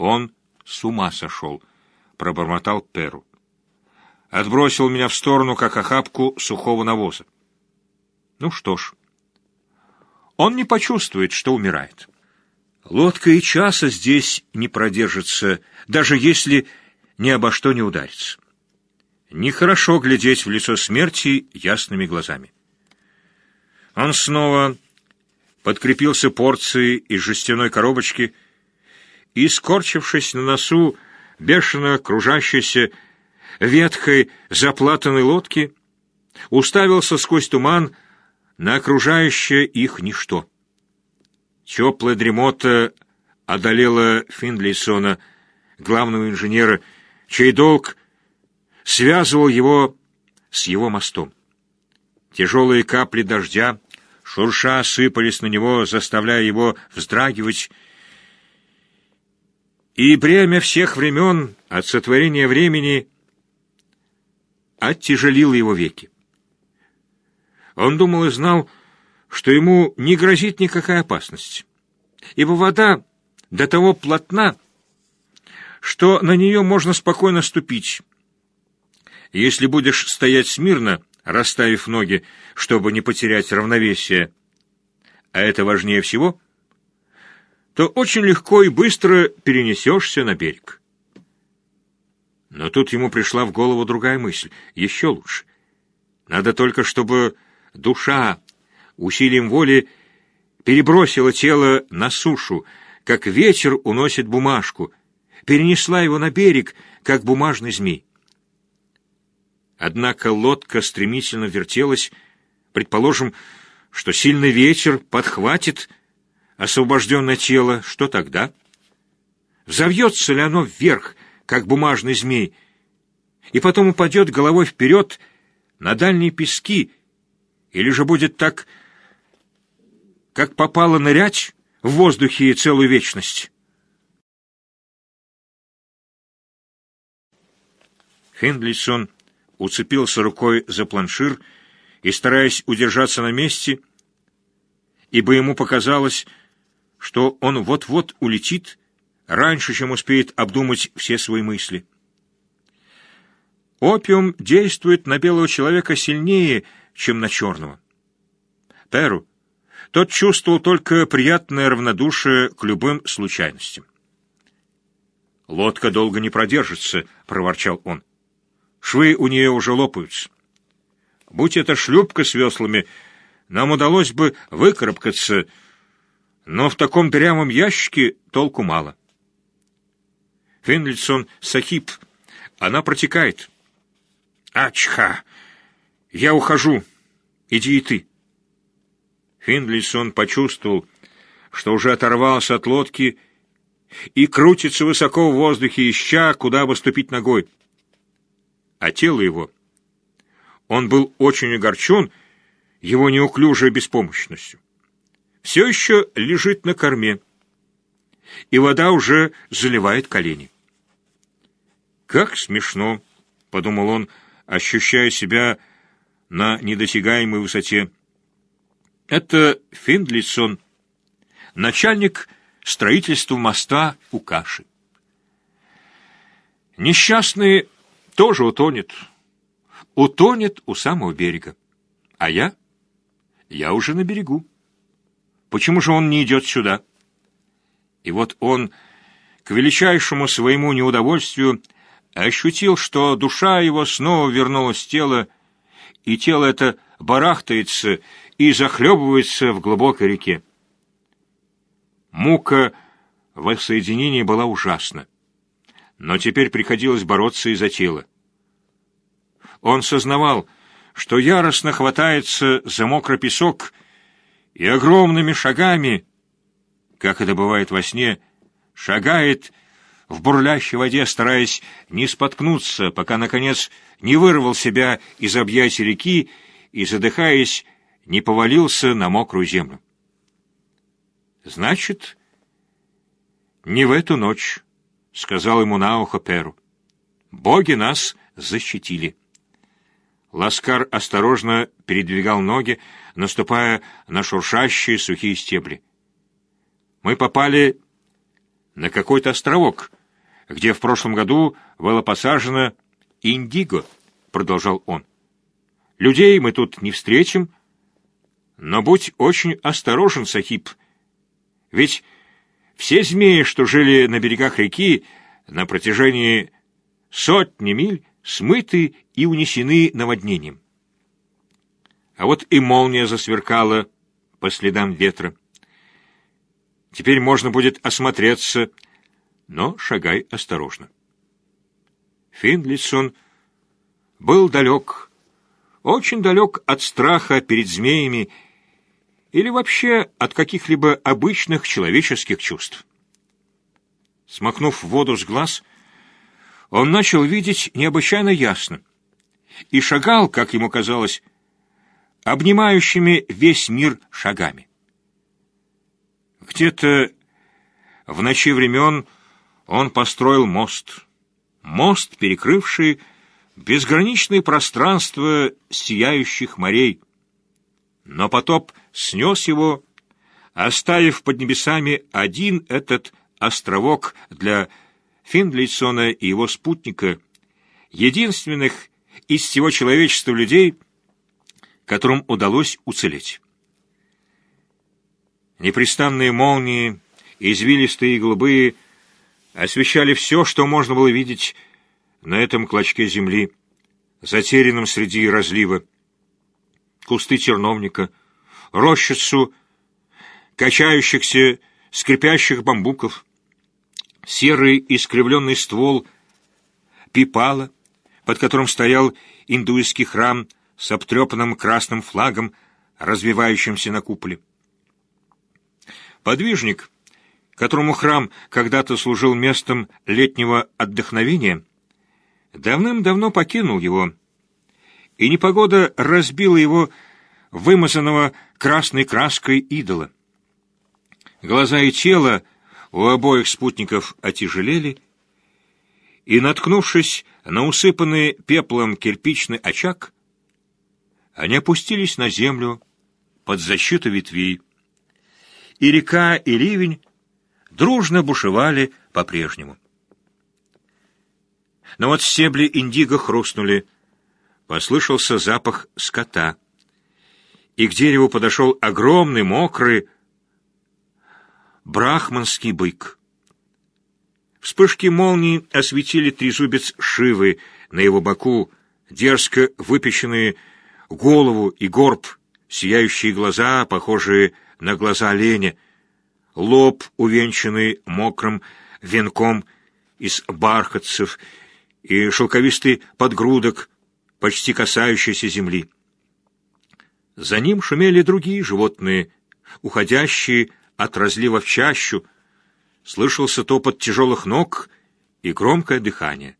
Он с ума сошел, пробормотал Перу. Отбросил меня в сторону, как охапку сухого навоза. Ну что ж, он не почувствует, что умирает. Лодка и часа здесь не продержится, даже если ни обо что не ударится. Нехорошо глядеть в лицо смерти ясными глазами. Он снова подкрепился порцией из жестяной коробочки и, скорчившись на носу бешено кружащейся ветхой заплатанной лодки, уставился сквозь туман на окружающее их ничто. Теплая дремота одолела Финлейсона, главного инженера, чей долг связывал его с его мостом. Тяжелые капли дождя, шурша, сыпались на него, заставляя его вздрагивать, и бремя всех времен от сотворения времени оттяжелило его веки. Он думал и знал, что ему не грозит никакая опасность, ибо вода до того плотна, что на нее можно спокойно ступить. Если будешь стоять смирно, расставив ноги, чтобы не потерять равновесие, а это важнее всего, то очень легко и быстро перенесешься на берег. Но тут ему пришла в голову другая мысль, еще лучше. Надо только, чтобы душа усилием воли перебросила тело на сушу, как ветер уносит бумажку, перенесла его на берег, как бумажный змей. Однако лодка стремительно вертелась, предположим, что сильный ветер подхватит освобожденное тело, что тогда? Взовьется ли оно вверх, как бумажный змей, и потом упадет головой вперед на дальние пески, или же будет так, как попало нырять в воздухе целую вечность? Хендлисон уцепился рукой за планшир и, стараясь удержаться на месте, ибо ему показалось, что он вот-вот улетит, раньше, чем успеет обдумать все свои мысли. Опиум действует на белого человека сильнее, чем на черного. Перу, тот чувствовал только приятное равнодушие к любым случайностям. «Лодка долго не продержится», — проворчал он. Швы у нее уже лопаются. Будь это шлюпка с веслами, нам удалось бы выкарабкаться, но в таком прямом ящике толку мало. Финлисон Сахиб, она протекает. Ачха! Я ухожу. Иди и ты. Финлисон почувствовал, что уже оторвался от лодки и крутится высоко в воздухе, ища, куда бы ступить ногой а тело его. Он был очень огорчен его неуклюжей беспомощностью. Все еще лежит на корме, и вода уже заливает колени. «Как смешно!» — подумал он, ощущая себя на недосягаемой высоте. «Это Финдлисон, начальник строительства моста у Каши. Несчастные тоже утонет. Утонет у самого берега. А я? Я уже на берегу. Почему же он не идет сюда? И вот он, к величайшему своему неудовольствию, ощутил, что душа его снова вернулась в тело, и тело это барахтается и захлебывается в глубокой реке. Мука воссоединения была ужасна но теперь приходилось бороться из-за тела. Он сознавал, что яростно хватается за мокрый песок и огромными шагами, как это бывает во сне, шагает в бурлящей воде, стараясь не споткнуться, пока, наконец, не вырвал себя из объятий реки и, задыхаясь, не повалился на мокрую землю. Значит, не в эту ночь. — сказал ему на ухо Перу. «Боги нас защитили». Ласкар осторожно передвигал ноги, наступая на шуршащие сухие стебли. «Мы попали на какой-то островок, где в прошлом году было посажено индиго, продолжал он. Людей мы тут не встретим, но будь очень осторожен, Сахиб, ведь все змеи, что жили на берегах реки на протяжении сотни миль, смыты и унесены наводнением. А вот и молния засверкала по следам ветра. Теперь можно будет осмотреться, но шагай осторожно. Финлисон был далек, очень далек от страха перед змеями или вообще от каких-либо обычных человеческих чувств. Смахнув воду с глаз, он начал видеть необычайно ясно и шагал, как ему казалось, обнимающими весь мир шагами. Где-то в ночи времен он построил мост, мост, перекрывший безграничное пространство сияющих морей. Но потоп снес его, оставив под небесами один этот островок для Финдлейсона и его спутника, единственных из всего человечества людей, которым удалось уцелеть. Непрестанные молнии, извилистые и голубые, освещали все, что можно было видеть на этом клочке земли, затерянном среди разлива. Кусты терновника, рощицу качающихся, скрипящих бамбуков, серый искривленный ствол пипала, под которым стоял индуистский храм с обтрепанным красным флагом, развивающимся на куполе. Подвижник, которому храм когда-то служил местом летнего отдохновения, давным-давно покинул его, и непогода разбила его вымазанного красной краской идола. Глаза и тело у обоих спутников отяжелели, и, наткнувшись на усыпанный пеплом кирпичный очаг, они опустились на землю под защиту ветвей, и река, и ливень дружно бушевали по-прежнему. Но вот стебли индиго хрустнули, послышался запах скота, и к дереву подошел огромный, мокрый, брахманский бык. Вспышки молний осветили трезубец Шивы на его боку, дерзко выпеченные голову и горб, сияющие глаза, похожие на глаза оленя, лоб, увенчанный мокрым венком из бархатцев и шелковистый подгрудок, почти касающийся земли. За ним шумели другие животные, уходящие от разлива в чащу, слышался топот тяжелых ног и громкое дыхание.